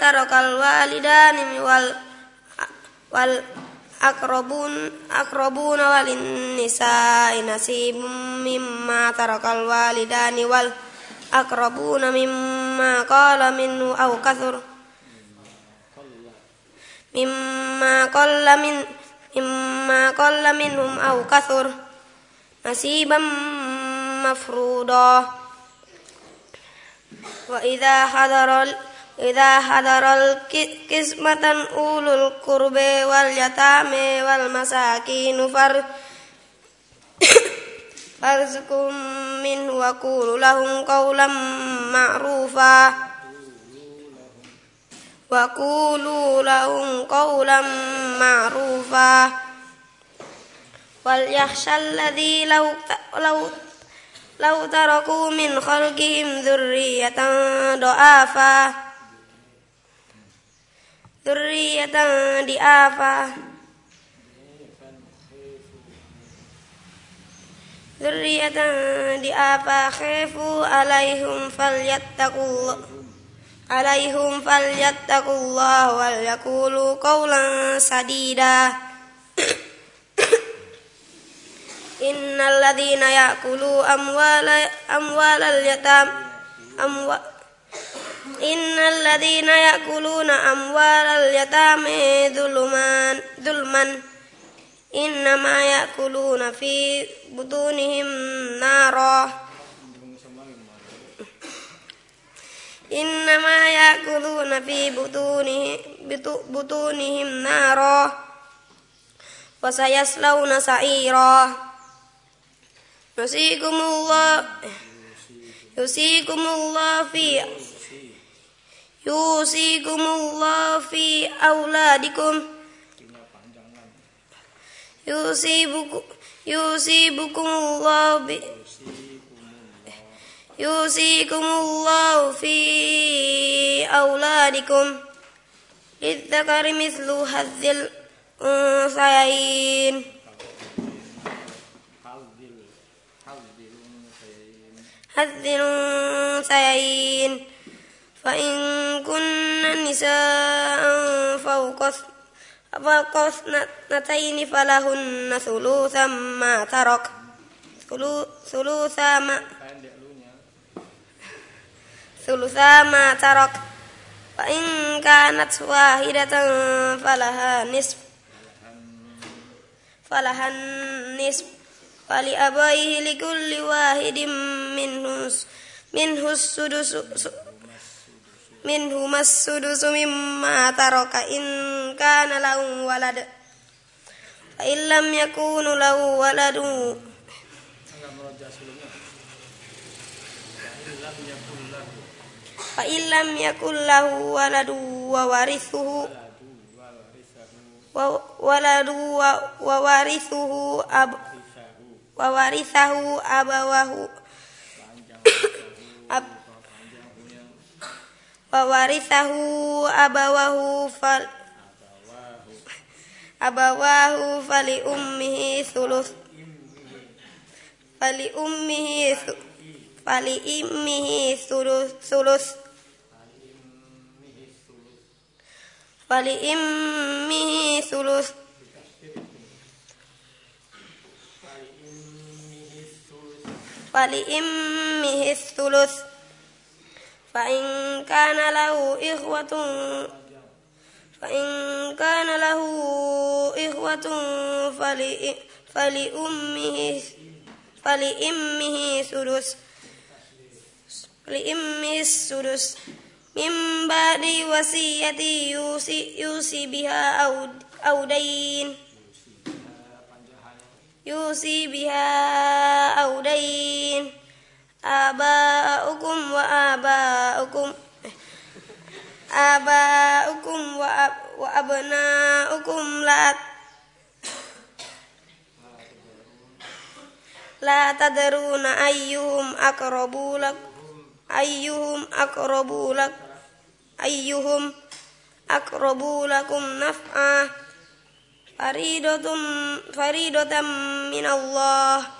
ترك الوالدان وال والأقربون أقربون وللنساء نصيب مما ترك الوالدان والأقربون مما قال منه أو كثر مما قل من مما قل منهم أو كثر نصيبا مفروضا وإذا حضر إذا حضر القسمة أولو القرب واليتامى والمساكين فر فارزقهم منه وقولوا لهم قولا معروفا. وقولوا لهم قولا معروفا. وليخشى الذي لو لو لو تركوا من خلقهم ذرية ضعافا. ذرية ضعافا ذرية ضعافا خافوا عليهم فليتقوا الله عليهم فليتقوا الله وليقولوا قولا سديدا إن الذين يأكلوا أموال أموال اليتام أموال إن الذين يأكلون أموال اليتامى ظلما ظلما. إنما يأكلون في بطونهم نارا. إنما يأكلون في بطونهم نارا. وسيصلون سعيرا. يوصيكم الله يوصيكم الله في يوصيكم الله في أولادكم. يوصيبكم الله ب يوصيكم الله في أولادكم. للذكر مثل هذ الأنثيين. هذ الأنثيين. فإن كن نساء فوق فوق اثنتين فلهن ثلثا ما ترك ثلثا ما ثلثا ما ترك فإن كانت واحدة فلها نصف فلها النصف فلأبويه لكل واحد منه منه السدس منهما السدس مما ترك إن كان له ولد فإن لم يكون له ولد فإن لم يكن له ولد وورثه ولد وورثه أب وورثه أبوه أب وورثه أبوه فل أبواه فلأمه ثلث فلأمه فلأمه ثلث فلأمه ثلث فلأمه الثلث فإن كان له إخوة فإن كان له إخوة فلأمه فلأمه ثلث لأمه السدس من بعد وصية يوصي, يوصي بها أو, أو دين. يوصي بها أو دين. آباؤكم وآباؤكم آباؤكم وأب وأبناؤكم لا لا تدرون أيهم أقرب لكم أيهم أقرب لك أيهم أقرب لكم نفعا. فريدة فريدة من الله.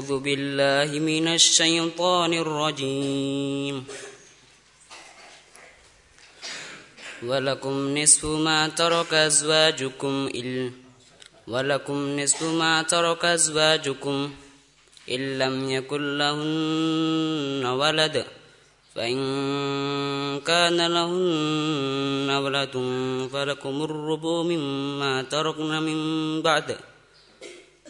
أعوذ بالله من الشيطان الرجيم. ولكم نصف ما ترك أزواجكم إل ولكم نصف ما ترك أزواجكم إن لم يكن لهن ولد فإن كان لهن ولد فلكم الربع مما تركن من بعد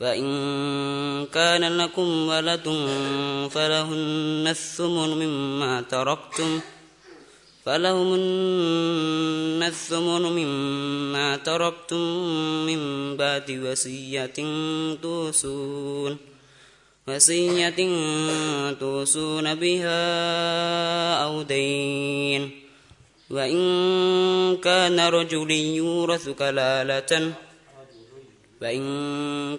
فإن كان لكم ولد فلهن الثمن مما تركتم فلهن الثمن مما تركتم من بعد وصية توصون وصية توصون بها أو دين وإن كان رجل يورث كلالة وإن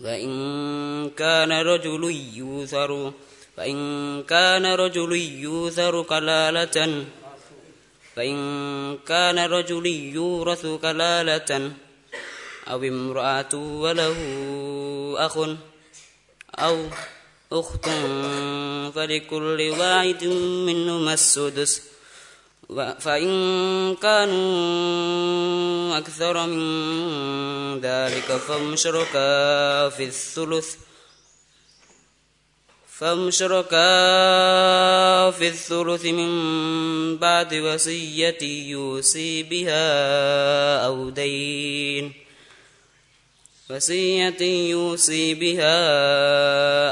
وإن كان رجل يوثر فإن كان رجل يوثر كلالة فإن كان رجل يورث كلالة أو امرأة وله أخ أو أخت فلكل واحد منهما السدس. فإن كانوا أكثر من ذلك فهم شركاء في الثلث فهم شركاء في الثلث من بعد وصية يوصي بها أو دين. وصية يوصي بها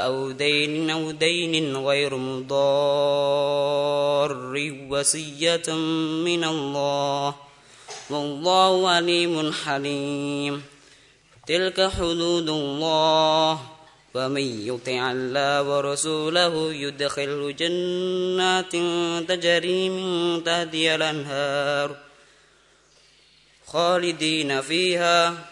أو دين أو دين غير مضار وصية من الله. والله عليم حليم. تلك حدود الله. ومن يطع الله ورسوله يدخله جنات تجري من تهدي الأنهار خالدين فيها.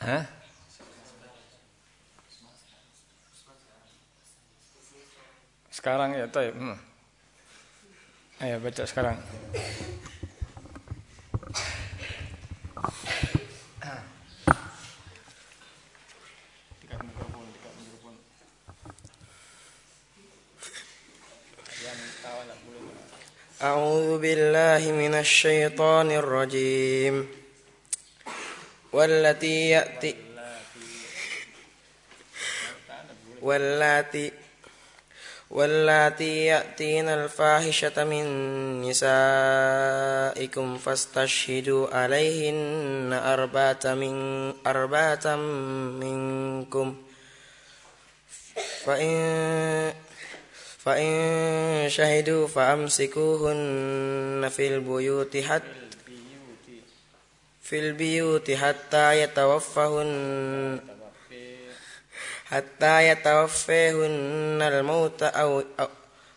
Hah? Sekarang ya, taib. Hmm. Ayo baca sekarang. أعوذ بالله من الشيطان الرجيم والتي يأتي واللاتي واللاتي يأتين الفاحشة من نسائكم فاستشهدوا عليهن أربعة من أربعة منكم. فإن فإن شهدوا فأمسكوهن في البيوت حتى في البيوت حتى يتوفهن حتى يتوفيهن الموت أو, أو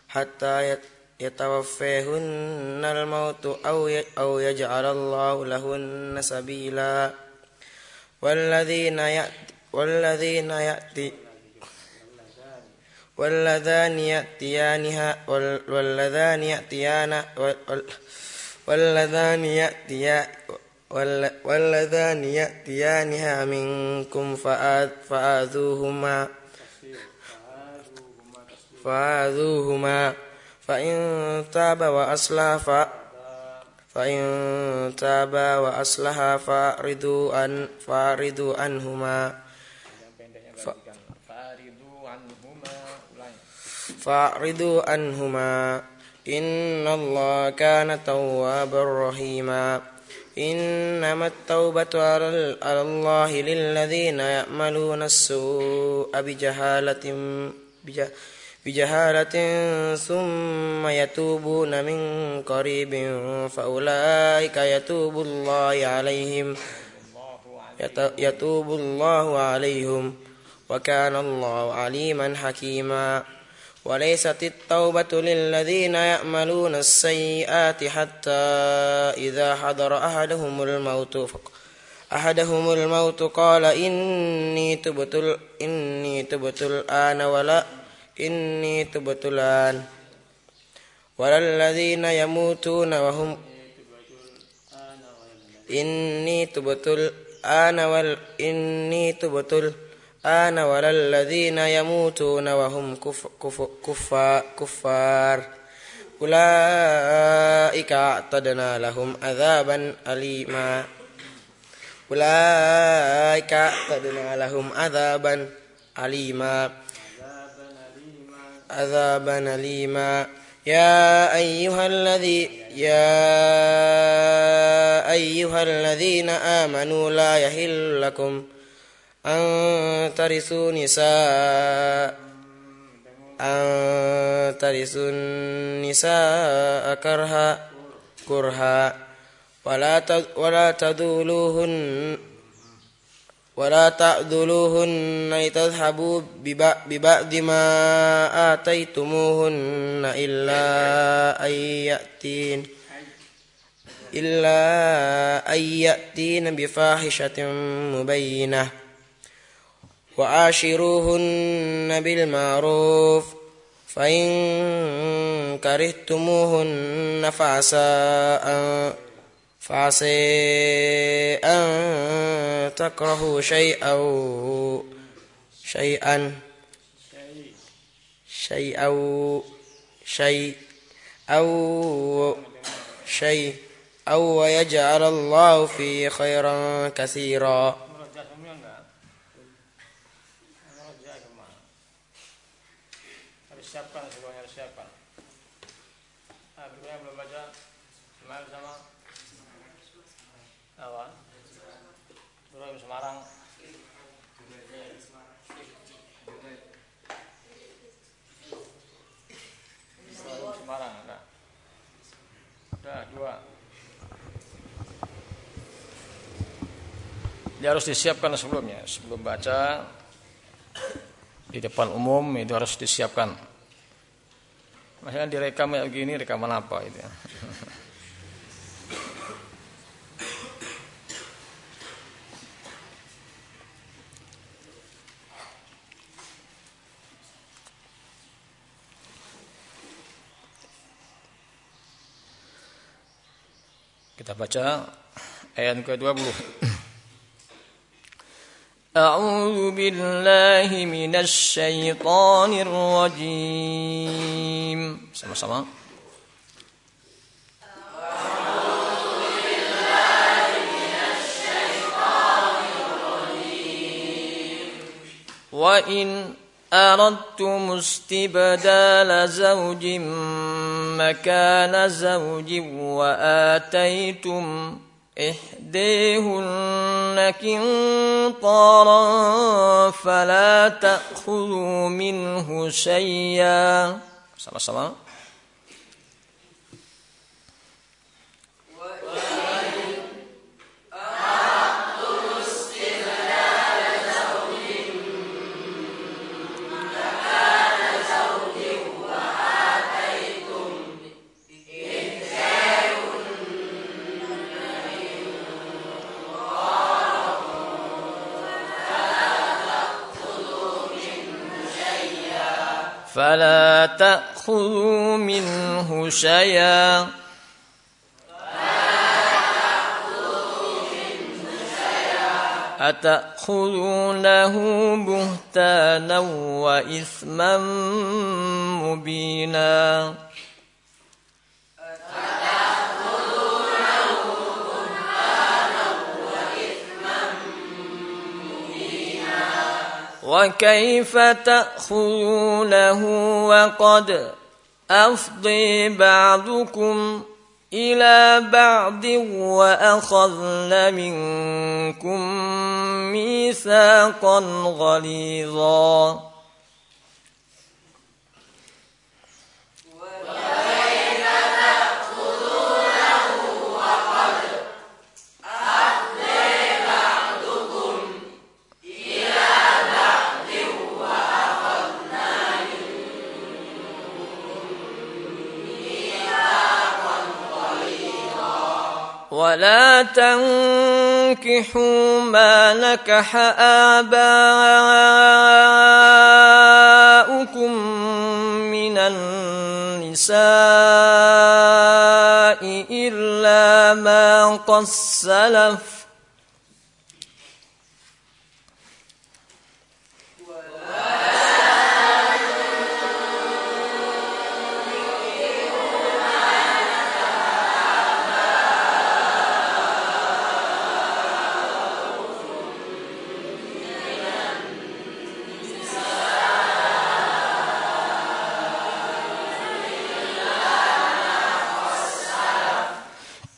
حتى يتوفيهن الموت أو أو يجعل الله لهن سبيلا. والذين يأتي والذين يأتي واللذان يأتيانها وال- واللذان يأتيان وال- واللذان يأتيا وال- واللذان يأتيانها منكم فآ- فآذوهما فآذوهما فإن تابا وأصلحا ف- فإن تابا وأصلحا فأعرضوا عن فأعرضوا عنهما Faridu anhuma ulangi. فأعرضوا عنهما إن الله كان توابا رحيما إنما التوبة على ال- على الله للذين يعملون السوء بجهالة بج- بجهالة ثم يتوبون من قريب فأولئك يتوب الله عليهم يت- يتوب الله عليهم وكان الله عليما حكيما. وليست التوبة للذين يعملون السيئات حتى إذا حضر أحدهم الموت. أحدهم الموت قال إني تبت إني تبت الآن ولا إني تبت الآن. ولا الذين يموتون وهم إني تبت الآن وال إني تبت الآن ولا الذين يموتون وهم كف كف كفار, كفار. أولئك أعتدنا لهم عذابا أليما. أولئك أعتدنا لهم عذابا أليما. عذابا أليما. يا أيها الذي يا أيها الذين آمنوا لا يحل لكم أن ترثوا نساء أن ترثوا النساء كرها كرها. ولا ولا تذولوهن ولا تعذلوهن لتذهبوا ببع- ببعض ما آتيتموهن إلا أن يأتين إلا أن يأتين بفاحشة مبينة. وعاشروهن بالمعروف فإن كرهتموهن فعسى أن فعسى أن تكرهوا شيئا شيئا شيئا شيء أو شيء أو يجعل الله فيه خيرا كثيرا. Semarang. Semarang, enggak? Udah dua. Dia harus disiapkan sebelumnya, sebelum baca di depan umum itu harus disiapkan. Maksudnya direkam kayak gini, rekaman apa itu ya? Kita baca ayat ke-20. أعوذ بالله من الشيطان الرجيم sama-sama وإن أردتم استبدال زوج مكان زوج وآتيتم إحديهن قنطارا فلا تأخذوا منه شيئا. فلا تأخذوا منه شيئا أتأخذونه بهتانا وإثما مبينا وكيف تأخذونه وقد أفضي بعضكم إلى بعض وأخذن منكم ميثاقا غليظا ولا تنكحوا ما نكح آباؤكم من النساء إلا ما قد سلف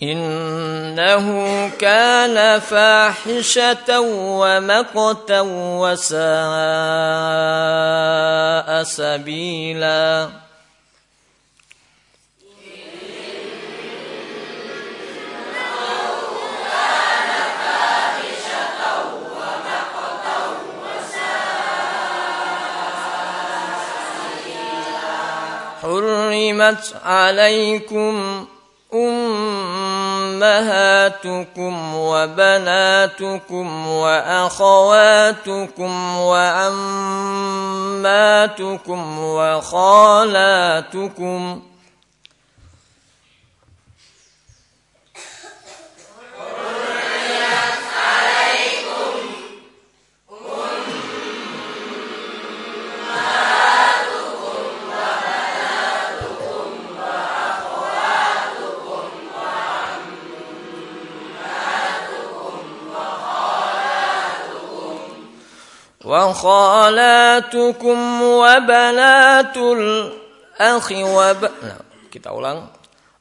إنه كان فاحشة ومقتا وساء سبيلا. حرمت عليكم أمهاتكم وبناتكم وأخواتكم وعماتكم وخالاتكم وخالاتكم وبنات الأخ وب... nah, kita ulang.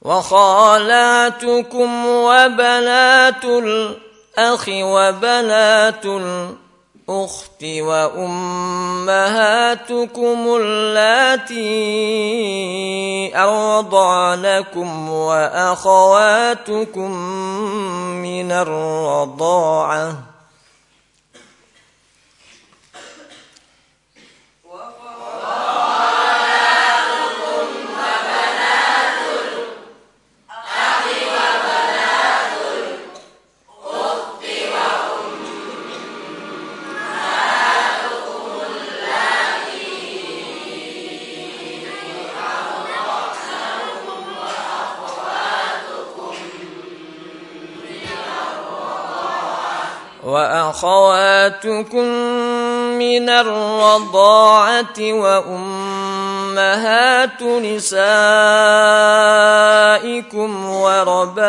وخالاتكم وبنات الأخ وبنات الأخت وأمهاتكم اللاتي أرضعنكم وأخواتكم من الرضاعة. وأخواتكم من الرضاعة وأمهات نسائكم وربائبكم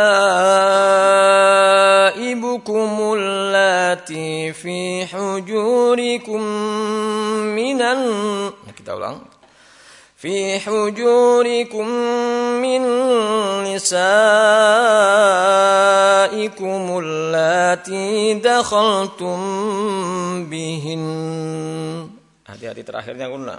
اللاتي في حجوركم من ال... kita ulang في حجوركم من نسائكم اللاتي دخلتم بهن hati-hati terakhirnya guna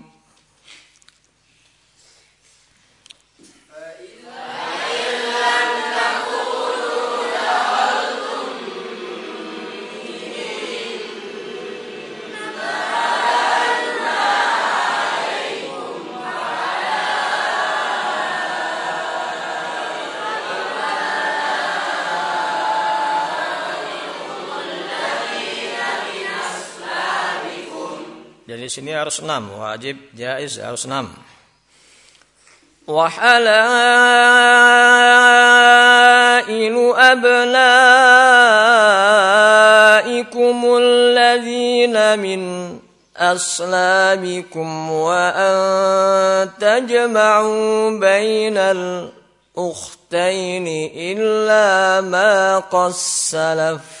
Jadi sini harus enam, wajib, jaiz harus enam. وحلائل أبنائكم الذين من أصلابكم وأن تجمعوا بين الأختين إلا ما قد سلف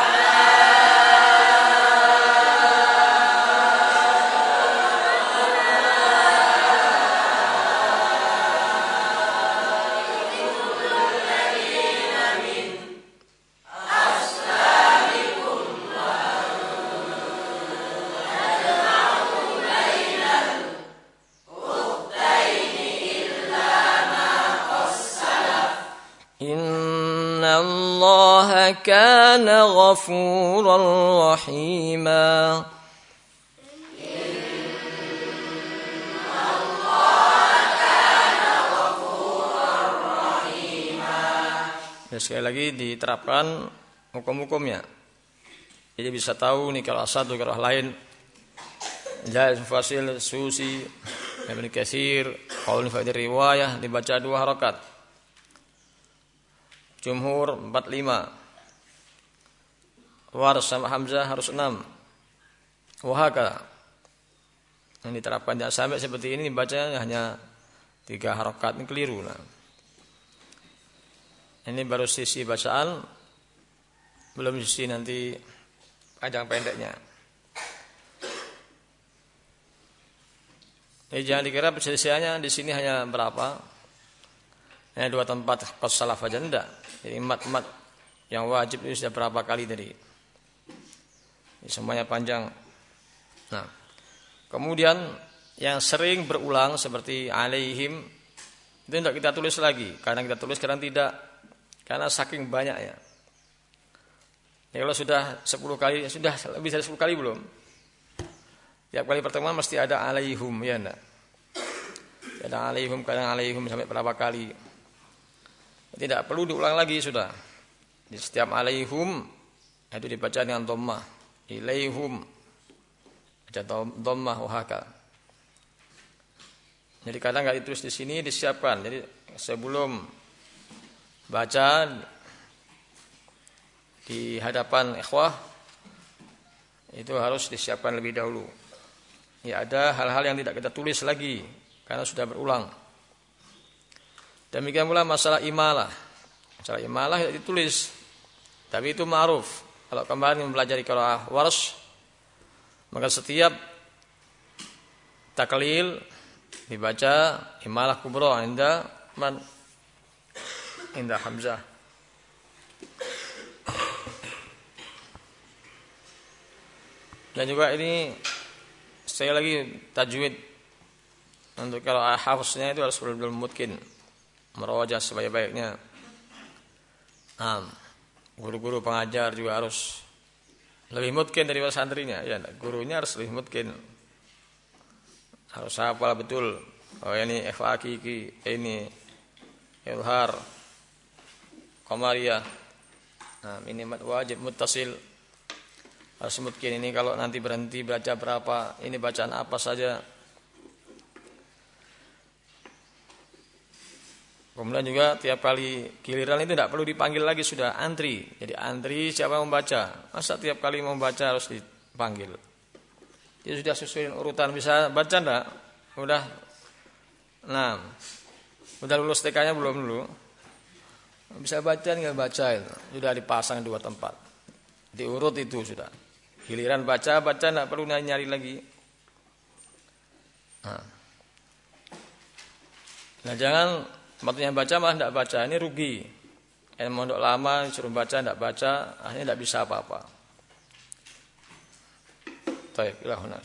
كان غفورا رحيما Ya, sekali lagi diterapkan hukum-hukumnya. Jadi bisa tahu nih kalau satu kalau lain. Jais fasil susi Ibn Katsir qaul faedah riwayah dibaca dua harakat. Jumhur 45 Waras sama Hamzah harus enam. Wahaka. Yang diterapkan jangan sampai seperti ini bacanya hanya tiga harokat ini keliru lah. Ini baru sisi bacaan, belum sisi nanti panjang pendeknya. Jadi jangan dikira perselisihannya di sini hanya berapa? Hanya dua tempat kos salaf aja. Jadi mat-mat yang wajib itu sudah berapa kali tadi. Semuanya panjang. Nah, kemudian yang sering berulang seperti alaihim itu tidak kita tulis lagi. Karena kita tulis kadang tidak. Karena saking banyak ya. Ya kalau sudah 10 kali, sudah lebih dari 10 kali belum? Tiap kali pertemuan mesti ada alaihum, ya enggak? Ada alaihum, kadang alaihum sampai berapa kali. Tidak perlu diulang lagi sudah. Di setiap alaihum itu dibaca dengan dhammah ilaihum. Ada dhammah wahaka. Jadi kadang nggak ditulis di sini disiapkan. Jadi sebelum baca di hadapan ikhwah itu harus disiapkan lebih dahulu. Ya ada hal-hal yang tidak kita tulis lagi karena sudah berulang. Demikian pula masalah imalah. Masalah imalah tidak ditulis tapi itu ma'ruf kalau kemarin mempelajari qiraah wars maka setiap taklil dibaca imalah kubro inda man inda hamzah. Dan juga ini saya lagi tajwid. Untuk kalau hafaznya itu harus belum mungkin merawajah sebaik-baiknya. Um, Guru-guru pengajar juga harus lebih mungkin dari santrinya. Ya, gurunya harus lebih mungkin. Harus hafal betul. Oh ini hakiki, ini ilhar, komariah. Nah, ini wajib mutasil. Harus mungkin ini kalau nanti berhenti baca berapa, ini bacaan apa saja. Kemudian juga tiap kali giliran itu tidak perlu dipanggil lagi sudah antri. Jadi antri siapa yang membaca. Masa tiap kali membaca harus dipanggil. Jadi sudah sesuai urutan bisa baca enggak? Udah. Nah. Udah lulus TK-nya belum dulu? Bisa baca nggak baca itu. Sudah dipasang dua tempat. Diurut itu sudah. Giliran baca, baca nggak perlu nyari lagi. Nah. nah jangan waktunya baca malah tidak baca. Ini rugi. Yang mondok lama suruh baca tidak baca, akhirnya tidak bisa apa-apa. Baik, ilahun